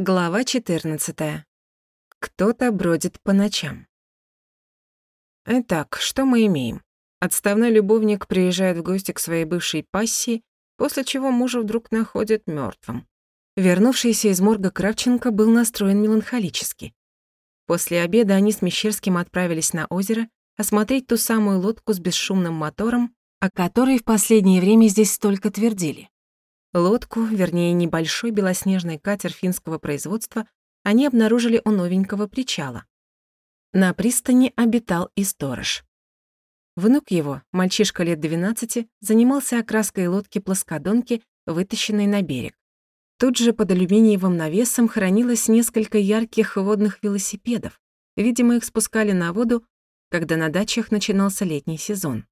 Глава 14. Кто-то бродит по ночам. Итак, что мы имеем? Отставной любовник приезжает в гости к своей бывшей пассии, после чего мужа вдруг находят мертвым. Вернувшийся из морга Кравченко был настроен меланхолически. После обеда они с Мещерским отправились на озеро осмотреть ту самую лодку с бесшумным мотором, о которой в последнее время здесь столько твердили. Лодку, вернее, небольшой белоснежный катер финского производства, они обнаружили у новенького причала. На пристани обитал и сторож. Внук его, мальчишка лет 12, занимался окраской лодки-плоскодонки, вытащенной на берег. Тут же под алюминиевым навесом хранилось несколько ярких водных велосипедов. Видимо, их спускали на воду, когда на дачах начинался летний сезон.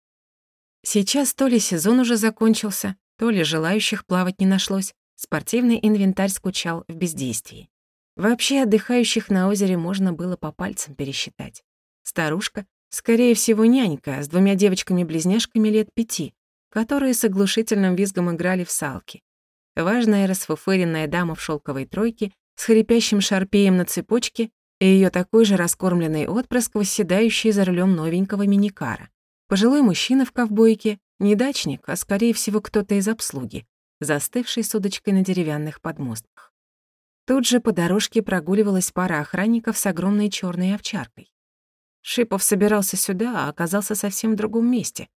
Сейчас то ли сезон уже закончился, то ли желающих плавать не нашлось, спортивный инвентарь скучал в бездействии. Вообще отдыхающих на озере можно было по пальцам пересчитать. Старушка, скорее всего, нянька с двумя девочками-близняшками лет пяти, которые с оглушительным визгом играли в салки. Важная расфуфыренная дама в шелковой тройке с хрипящим шарпеем на цепочке и ее такой же раскормленный отпрыск, восседающий за рулем новенького миникара. Пожилой мужчина в ковбойке не дачник, а скорее всего кто-то из обслуги, застывший с удочкой на деревянных подмостках. Тут же по дорожке прогуливалась пара охранников с огромной черной овчаркой. Шипов собирался сюда, а оказался совсем в другом месте.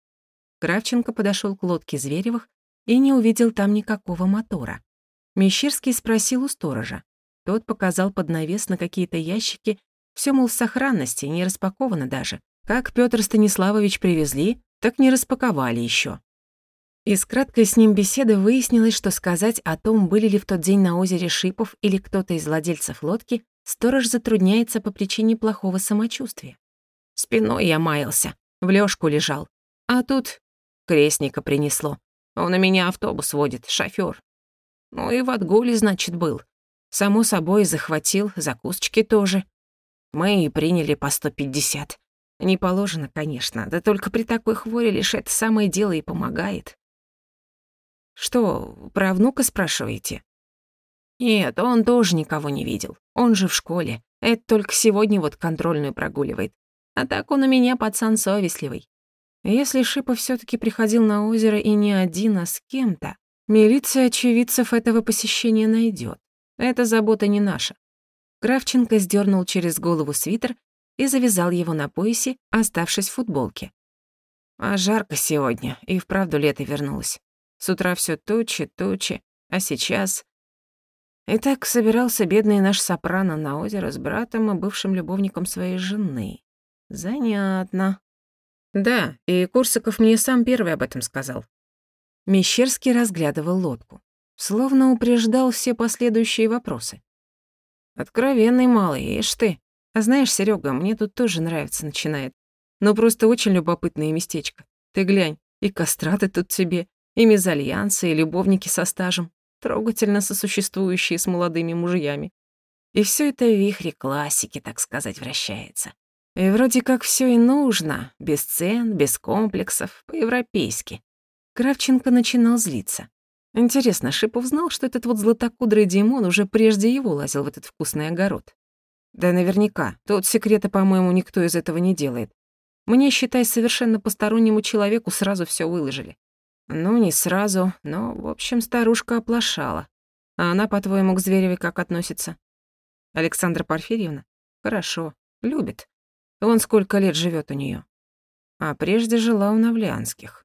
Кравченко подошел к лодке Зверевых и не увидел там никакого мотора. Мещерский спросил у сторожа. Тот показал под навес на какие-то ящики, все мол, в сохранности, не распаковано даже. Как Петр Станиславович привезли, так не распаковали еще. Из краткой с ним беседы выяснилось, что сказать о том, были ли в тот день на озере Шипов или кто-то из владельцев лодки, сторож затрудняется по причине плохого самочувствия. Спиной я маялся, в лёжку лежал. А тут крестника принесло. Он у меня автобус водит, шофёр. Ну и в отгуле, значит, был. Само собой, захватил, закусочки тоже. Мы и приняли по 150. Не положено, конечно, да только при такой хворе лишь это самое дело и помогает. Что, про внука спрашиваете? Нет, он тоже никого не видел. Он же в школе. Это только сегодня вот контрольную прогуливает. А так он у меня пацан совестливый. Если Шипов все таки приходил на озеро и не один, а с кем-то, милиция очевидцев этого посещения найдет. Это забота не наша. Кравченко сдернул через голову свитер и завязал его на поясе, оставшись в футболке. А жарко сегодня, и вправду лето вернулось. С утра все тучи, тучи, а сейчас... И так собирался бедный наш сопрано на озеро с братом и бывшим любовником своей жены. Занятно. Да, и Курсаков мне сам первый об этом сказал. Мещерский разглядывал лодку, словно упреждал все последующие вопросы. Откровенный малый, ишь ты. А знаешь, Серега, мне тут тоже нравится начинает. Но просто очень любопытное местечко. Ты глянь, и кастраты тут тебе, и мезальянсы, и любовники со стажем, трогательно сосуществующие с молодыми мужьями. И все это вихре классики, так сказать, вращается. И вроде как все и нужно, без цен, без комплексов, по-европейски. Кравченко начинал злиться. Интересно, Шипов знал, что этот вот златокудрый Димон уже прежде его лазил в этот вкусный огород? Да наверняка. Тут секрета, по-моему, никто из этого не делает. Мне, считай, совершенно постороннему человеку сразу все выложили. Ну, не сразу, но, в общем, старушка оплошала. А она, по-твоему, к Зверевой как относится? Александра Порфирьевна? Хорошо, любит. Вон сколько лет живет у нее. А прежде жила у Навлянских.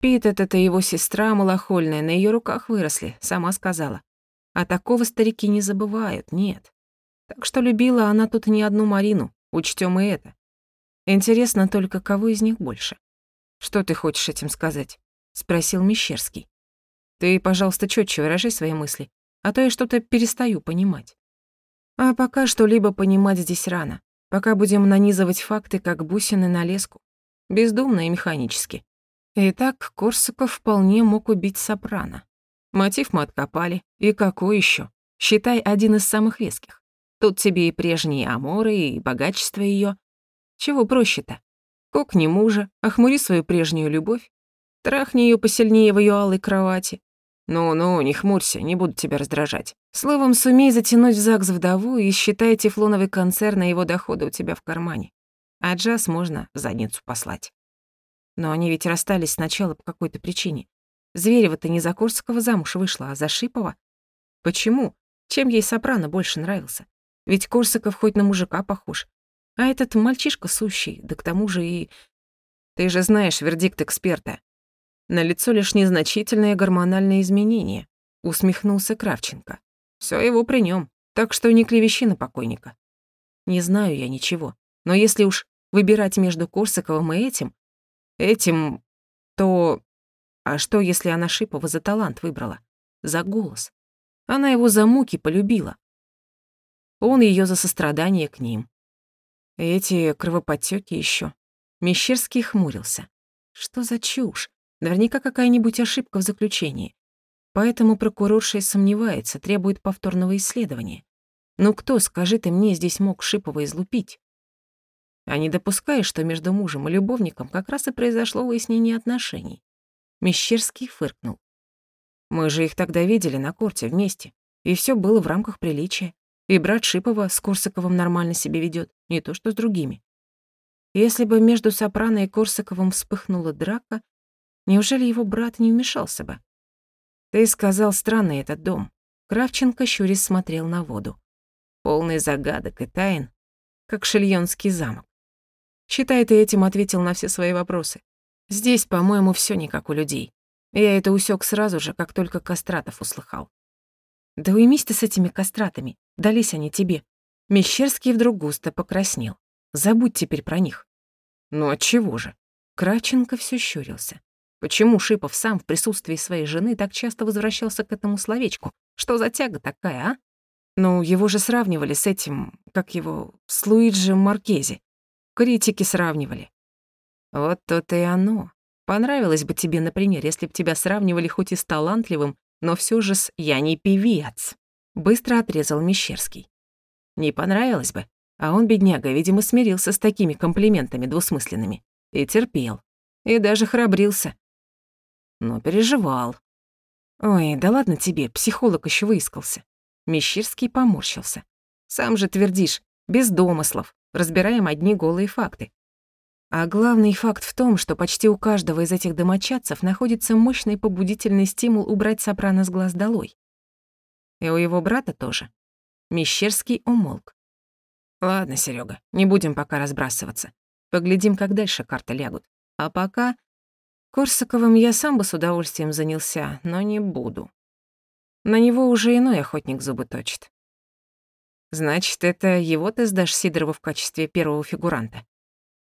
Пит это его сестра малохольная, на ее руках выросли, сама сказала. А такого старики не забывают, нет. Так что любила она тут не одну Марину, учтём и это. Интересно только, кого из них больше. Что ты хочешь этим сказать? спросил Мещерский. Ты, пожалуйста, чётче выражай свои мысли, а то я что-то перестаю понимать. А пока что-либо понимать здесь рано. Пока будем нанизывать факты, как бусины на леску. Бездумно и механически. Итак, Корсаков вполне мог убить Сопрано. Мотив мы откопали. И какой ещё? Считай, один из самых веских. Тут тебе и прежние аморы, и богачество ее. Чего проще-то? Кокни мужа, охмури свою прежнюю любовь, трахни ее посильнее в ее алой кровати. «Ну-ну, не хмурься, не буду тебя раздражать. Словом, сумей затянуть в ЗАГС вдову и считай тефлоновый концерн и его доходы у тебя в кармане. А джаз можно в задницу послать». Но они ведь расстались сначала по какой-то причине. Зверева-то не за Корсакова замуж вышла, а за Шипова. Почему? Чем ей Сопрано больше нравился? Ведь Корсаков хоть на мужика похож. А этот мальчишка сущий, да к тому же и... Ты же знаешь вердикт эксперта. На лицо лишь незначительные гормональные изменения, усмехнулся Кравченко. Всё его при нём, так что не клевещи на покойника. Не знаю я ничего, но если уж выбирать между Корсаковым и этим, этим, то... А что, если она Шипова за талант выбрала? За голос. Она его за муки полюбила. Он её за сострадание к ним. Эти кровоподтёки ещё. Мещерский хмурился. Что за чушь? Наверняка какая-нибудь ошибка в заключении. Поэтому прокурорша и сомневается, требует повторного исследования. Ну кто, скажи ты мне, здесь мог Шипова излупить? А не допускаешь, что между мужем и любовником как раз и произошло выяснение отношений. Мещерский фыркнул. Мы же их тогда видели на корте вместе, и все было в рамках приличия. И брат Шипова с Корсаковым нормально себя ведет, не то что с другими. Если бы между Сопрано и Корсаковым вспыхнула драка, Неужели его брат не вмешался бы? Ты сказал, странный этот дом. Кравченко щурясь смотрел на воду. Полный загадок и тайн, как Шильонский замок. Считай, ты этим ответил на все свои вопросы. Здесь, по-моему, все не как у людей. Я это усек сразу же, как только Кастратов услыхал. Да уймись ты с этими кастратами, дались они тебе. Мещерский вдруг густо покраснел. Забудь теперь про них. Ну отчего же? Кравченко все щурился. Почему Шипов сам в присутствии своей жены так часто возвращался к этому словечку? Что за тяга такая, а? Ну, его же сравнивали с этим, как его, с Луиджи Маркези. Критики сравнивали. Вот то-то и оно. Понравилось бы тебе, например, если бы тебя сравнивали хоть и с талантливым, но все же с «я не певец», — быстро отрезал Мещерский. Не понравилось бы, а он, бедняга, видимо, смирился с такими комплиментами двусмысленными. И терпел. И даже храбрился но переживал. Ой, да ладно тебе, психолог еще выискался. Мещерский поморщился. Сам же твердишь, без домыслов, разбираем одни голые факты. А главный факт в том, что почти у каждого из этих домочадцев находится мощный побудительный стимул убрать сопрано с глаз долой. И у его брата тоже. Мещерский умолк. Ладно, Серега, не будем пока разбрасываться. Поглядим, как дальше карты лягут. А пока Корсаковым я сам бы с удовольствием занялся, но не буду. На него уже иной охотник зубы точит. Значит, это его ты сдашь Сидорову в качестве первого фигуранта.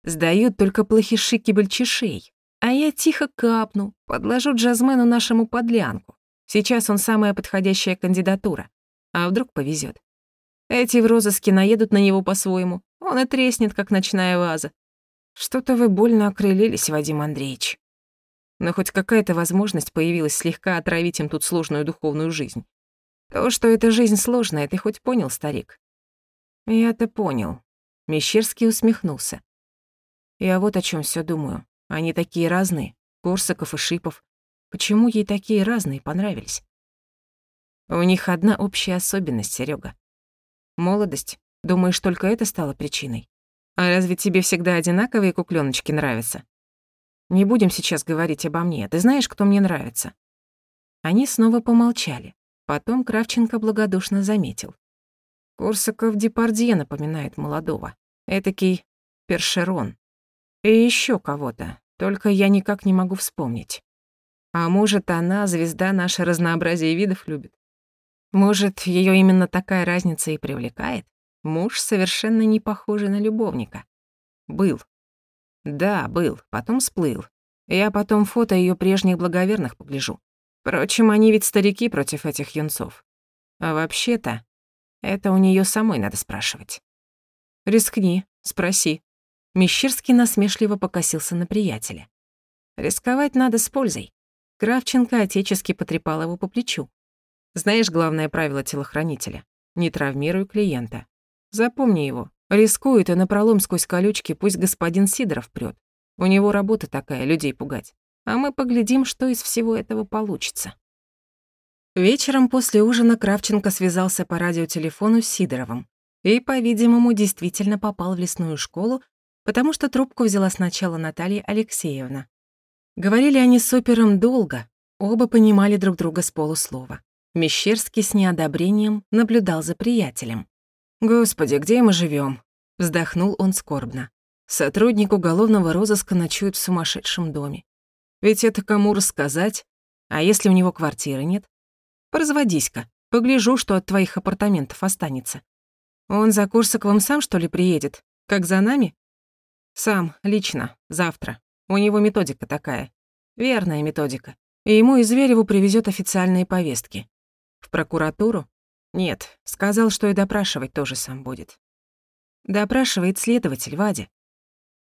Сдают только плохиши кибельчишей. А я тихо капну, подложу джазмену нашему подлянку. Сейчас он самая подходящая кандидатура. А вдруг повезет. Эти в розыске наедут на него по-своему. Он и треснет, как ночная ваза. Что-то вы больно окрылились, Вадим Андреевич но хоть какая-то возможность появилась слегка отравить им тут сложную духовную жизнь. То, что эта жизнь сложная, ты хоть понял, старик? Я-то понял. Мещерский усмехнулся. Я вот о чем все думаю. Они такие разные, Корсаков и Шипов. Почему ей такие разные понравились? У них одна общая особенность, Серега. Молодость. Думаешь, только это стало причиной? А разве тебе всегда одинаковые куклёночки нравятся? Не будем сейчас говорить обо мне. Ты знаешь, кто мне нравится?» Они снова помолчали. Потом Кравченко благодушно заметил. Корсаков Депардье напоминает молодого. Этакий першерон. И еще кого-то, только я никак не могу вспомнить. А может, она, звезда, наше разнообразие видов любит? Может, ее именно такая разница и привлекает? Муж совершенно не похожий на любовника. Был. Да, был, потом сплыл. Я потом фото ее прежних благоверных погляжу. Впрочем, они ведь старики против этих юнцов. А вообще-то, это у нее самой надо спрашивать. Рискни, спроси. Мещерский насмешливо покосился на приятеля. Рисковать надо с пользой. Кравченко отечески потрепал его по плечу. Знаешь главное правило телохранителя? Не травмируй клиента. Запомни его. Рискует и напролом сквозь колючки пусть господин Сидоров прёт. У него работа такая, людей пугать. А мы поглядим, что из всего этого получится. Вечером после ужина Кравченко связался по радиотелефону с Сидоровым и, по-видимому, действительно попал в лесную школу, потому что трубку взяла сначала Наталья Алексеевна. Говорили они с опером долго, оба понимали друг друга с полуслова. Мещерский с неодобрением наблюдал за приятелем. «Господи, где мы живем? вздохнул он скорбно. Сотрудник уголовного розыска ночует в сумасшедшем доме. Ведь это кому рассказать? А если у него квартиры нет? Поразводись-ка, погляжу, что от твоих апартаментов останется. Он за Курсаковым сам, что ли, приедет? Как за нами? Сам, лично, завтра. У него методика такая. Верная методика. И ему из Звереву привезет официальные повестки. В прокуратуру? Нет, сказал, что и допрашивать тоже сам будет. Допрашивает следователь Вадя.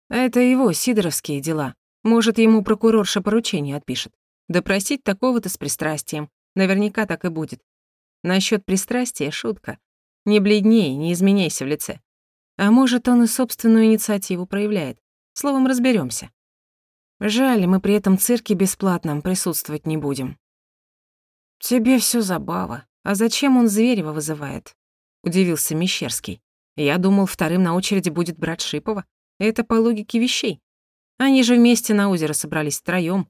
Это его, сидоровские дела. Может, ему прокурорша поручение отпишет. Допросить такого-то с пристрастием. Наверняка так и будет. Насчёт пристрастия — шутка. Не бледней, не изменяйся в лице. А может, он и собственную инициативу проявляет. Словом, разберёмся. Жаль, мы при этом цирке бесплатном присутствовать не будем. Тебе всё забава. А зачем он Зверева вызывает? Удивился Мещерский. Я думал, вторым на очереди будет брат Шипова. Это по логике вещей. Они же вместе на озеро собрались втроём.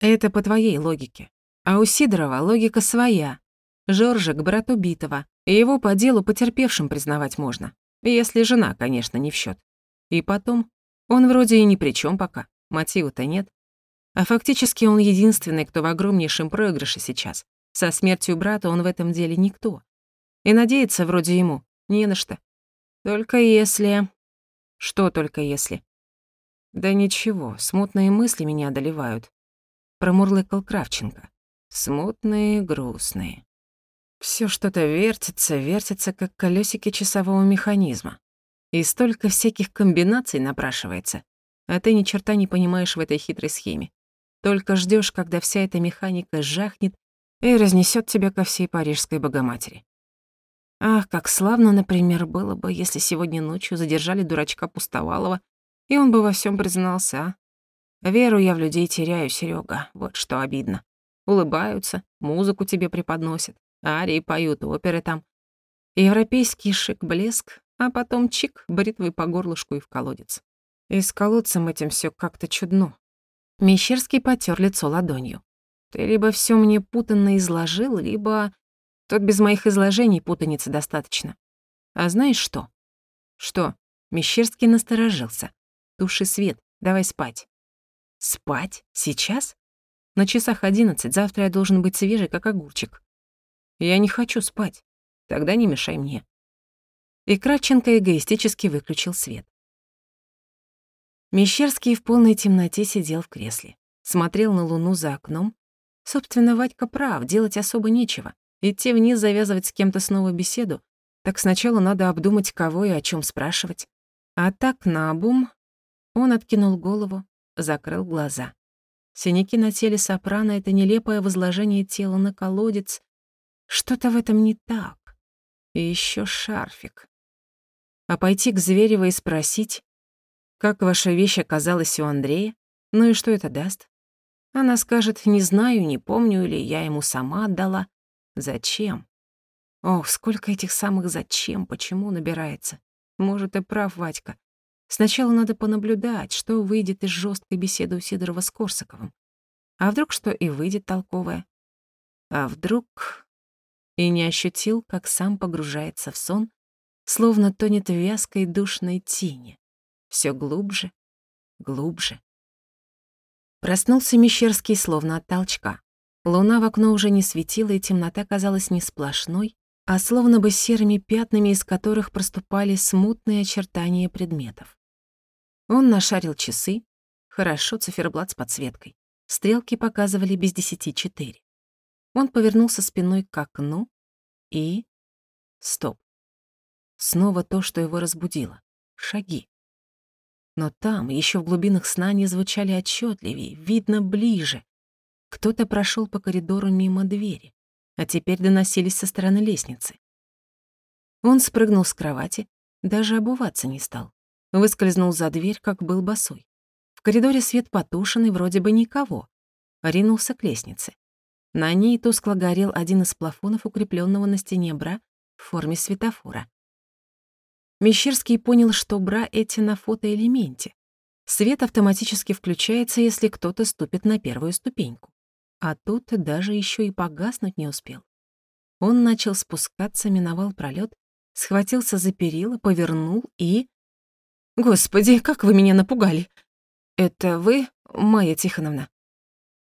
Это по твоей логике. А у Сидорова логика своя. Жоржик — брат убитого, и его по делу потерпевшим признавать можно. Если жена, конечно, не в счет. И потом, он вроде и ни при чем пока, мотива-то нет. А фактически он единственный, кто в огромнейшем проигрыше сейчас. Со смертью брата он в этом деле никто. И надеяться вроде ему не на что. Только если... Что только если? Да ничего, смутные мысли меня одолевают. Промурлыкал Кравченко. Смутные, грустные. Всё что-то вертится, вертится, как колёсики часового механизма. И столько всяких комбинаций напрашивается. А ты ни черта не понимаешь в этой хитрой схеме. Только ждёшь, когда вся эта механика жахнет и разнесёт тебя ко всей парижской богоматери. Ах, как славно, например, было бы, если сегодня ночью задержали дурачка Пустовалова, и он бы во всём признался, а? Веру я в людей теряю, Серёга, вот что обидно улыбаются, музыку тебе преподносят, арии поют, оперы там. Европейский шик-блеск, а потом чик, бритвой по горлышку и в колодец. И с колодцем этим все как-то чудно. Мещерский потер лицо ладонью. Ты либо все мне путанно изложил, либо... Тут без моих изложений путаницы достаточно. А знаешь что? Что? Мещерский насторожился. Туши свет, давай спать. Спать? Сейчас? На часах одиннадцать, завтра я должен быть свежий, как огурчик. Я не хочу спать. Тогда не мешай мне. И Кравченко эгоистически выключил свет. Мещерский в полной темноте сидел в кресле, смотрел на луну за окном. Собственно, Вадька прав, делать особо нечего. Идти вниз завязывать с кем-то снова беседу. Так сначала надо обдумать, кого и о чем спрашивать. А так, наобум, он откинул голову, закрыл глаза. Синяки на теле сопрано — это нелепое возложение тела на колодец. Что-то в этом не так. И еще шарфик. А пойти к Зверевой и спросить, как ваша вещь оказалась у Андрея? Ну и что это даст? Она скажет, не знаю, не помню, или я ему сама отдала. Зачем? Ох, сколько этих самых «зачем», «почему» набирается. Может, и прав Вадька. Сначала надо понаблюдать, что выйдет из жесткой беседы у Сидорова с Корсаковым. А вдруг что и выйдет толковое? А вдруг... И не ощутил, как сам погружается в сон, словно тонет в вязкой душной тени. Все глубже, глубже. Проснулся Мещерский словно от толчка. Луна в окно уже не светила, и темнота казалась не сплошной, а словно бы серыми пятнами, из которых проступали смутные очертания предметов. Он нашарил часы, хорошо циферблат с подсветкой. Стрелки показывали без десяти четыре. Он повернулся спиной к окну и... Стоп. Снова то, что его разбудило. Шаги. Но там, еще в глубинах сна, они звучали отчетливее, видно ближе. Кто-то прошел по коридору мимо двери а теперь доносились со стороны лестницы. Он спрыгнул с кровати, даже обуваться не стал. Выскользнул за дверь, как был босой. В коридоре свет потушен и вроде бы никого. Ринулся к лестнице. На ней тускло горел один из плафонов, укрепленного на стене бра в форме светофора. Мещерский понял, что бра эти на фотоэлементе. Свет автоматически включается, если кто-то ступит на первую ступеньку. А тут даже еще и погаснуть не успел. Он начал спускаться, миновал пролет, схватился за перила, повернул и... «Господи, как вы меня напугали!» «Это вы, Майя Тихоновна?»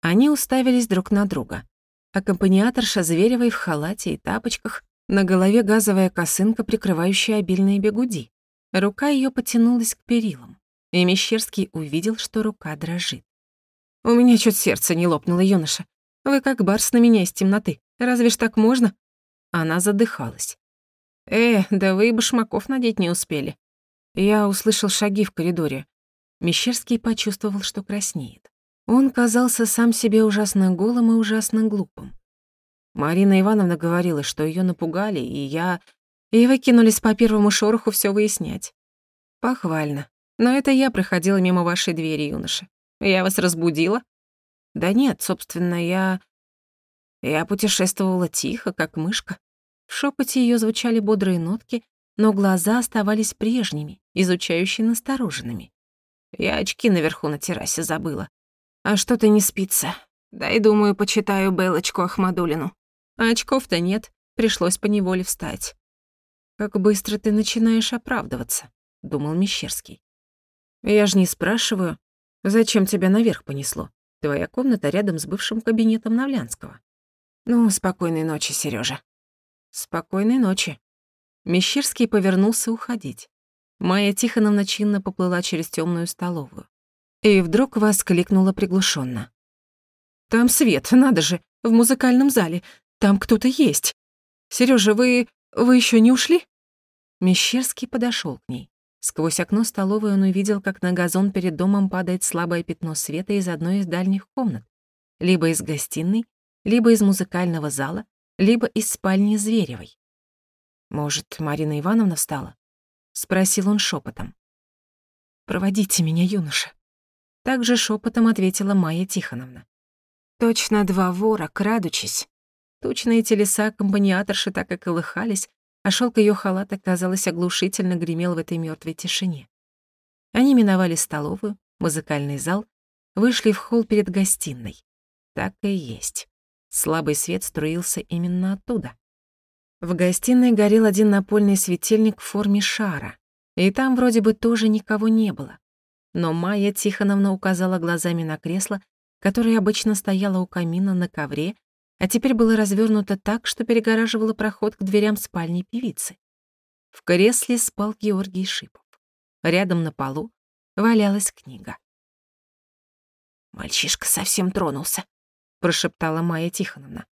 Они уставились друг на друга. Аккомпаниаторша Зверевой в халате и тапочках, на голове газовая косынка, прикрывающая обильные бегуди. Рука ее потянулась к перилам, и Мещерский увидел, что рука дрожит. «У меня чуть сердце не лопнуло, юноша. Вы как барс на меня из темноты. Разве ж так можно?» Она задыхалась. «Э, да вы и башмаков надеть не успели». Я услышал шаги в коридоре. Мещерский почувствовал, что краснеет. Он казался сам себе ужасно голым и ужасно глупым. Марина Ивановна говорила, что ее напугали, и я... И вы кинулись по первому шороху все выяснять. Похвально. Но это я проходила мимо вашей двери, юноша. Я вас разбудила? Да нет, собственно, я... Я путешествовала тихо, как мышка. В шепоте ее звучали бодрые нотки, но глаза оставались прежними, изучающие настороженными. Я очки наверху на террасе забыла. А что-то не спится. Дай, думаю, почитаю Белочку Ахмадулину. А очков-то нет, пришлось поневоле встать. «Как быстро ты начинаешь оправдываться», — думал Мещерский. «Я же не спрашиваю, зачем тебя наверх понесло? Твоя комната рядом с бывшим кабинетом Навлянского. Ну, спокойной ночи, Сережа. Спокойной ночи. Мещерский повернулся уходить. Майя Тихоновна чинно поплыла через темную столовую. И вдруг воскликнула приглушенно: «Там свет, надо же, в музыкальном зале. Там кто-то есть. Сережа, вы... вы еще не ушли?» Мещерский подошел к ней. Сквозь окно столовой он увидел, как на газон перед домом падает слабое пятно света из одной из дальних комнат. Либо из гостиной, либо из музыкального зала, либо из спальни Зверевой. «Может, Марина Ивановна встала?» — спросил он шепотом. «Проводите меня, юноша». Также шепотом ответила Майя Тихоновна. Точно два вора, крадучись. Тучные телеса аккомпаниаторши так и колыхались, а шелк ее халата, казалось, оглушительно гремел в этой мертвой тишине. Они миновали столовую, музыкальный зал, вышли в холл перед гостиной. Так и есть. Слабый свет струился именно оттуда. В гостиной горел один напольный светильник в форме шара, и там вроде бы тоже никого не было. Но Майя Тихоновна указала глазами на кресло, которое обычно стояло у камина на ковре, а теперь было развернуто так, что перегораживало проход к дверям спальни певицы. В кресле спал Георгий Шипов. Рядом на полу валялась книга. «Мальчишка совсем тронулся», — прошептала Майя Тихоновна.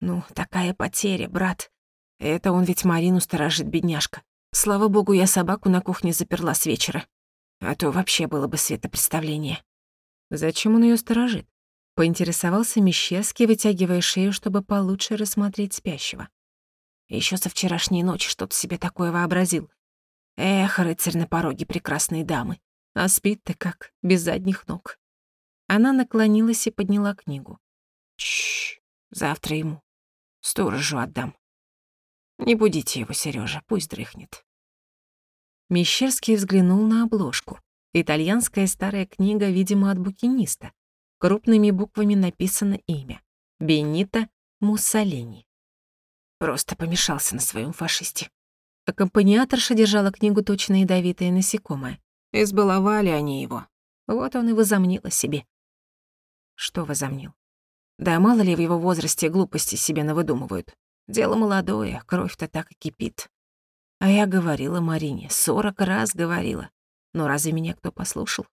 «Ну, такая потеря, брат. Это он ведь Марину сторожит, бедняжка. Слава богу, я собаку на кухне заперла с вечера. А то вообще было бы светопредставление. Зачем он ее сторожит? Поинтересовался Мещерский, вытягивая шею, чтобы получше рассмотреть спящего. Еще со вчерашней ночи что-то себе такое вообразил. Эх, рыцарь на пороге прекрасной дамы. А спит-то как, без задних ног. Она наклонилась и подняла книгу. Чш, завтра ему. Сторожу отдам. Не будите его, Сережа, пусть дрыхнет. Мещерский взглянул на обложку. Итальянская старая книга, видимо, от букиниста. Крупными буквами написано имя. Бенито Муссолини. Просто помешался на своем фашисте. Аккомпаниаторша держала книгу точно ядовитое насекомое. Избаловали они его. Вот он и возомнил о себе. Что возомнил? Да мало ли в его возрасте глупости себе навыдумывают. Дело молодое, кровь-то так и кипит. А я говорила Марине, сорок раз говорила. Но разве меня кто послушал?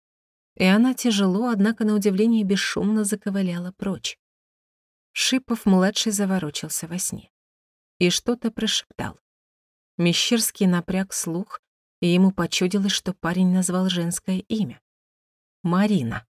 И она тяжело, однако на удивление бесшумно заковыляла прочь. Шипов-младший заворочился во сне. И что-то прошептал. Мещерский напряг слух, и ему почудилось, что парень назвал женское имя. Марина.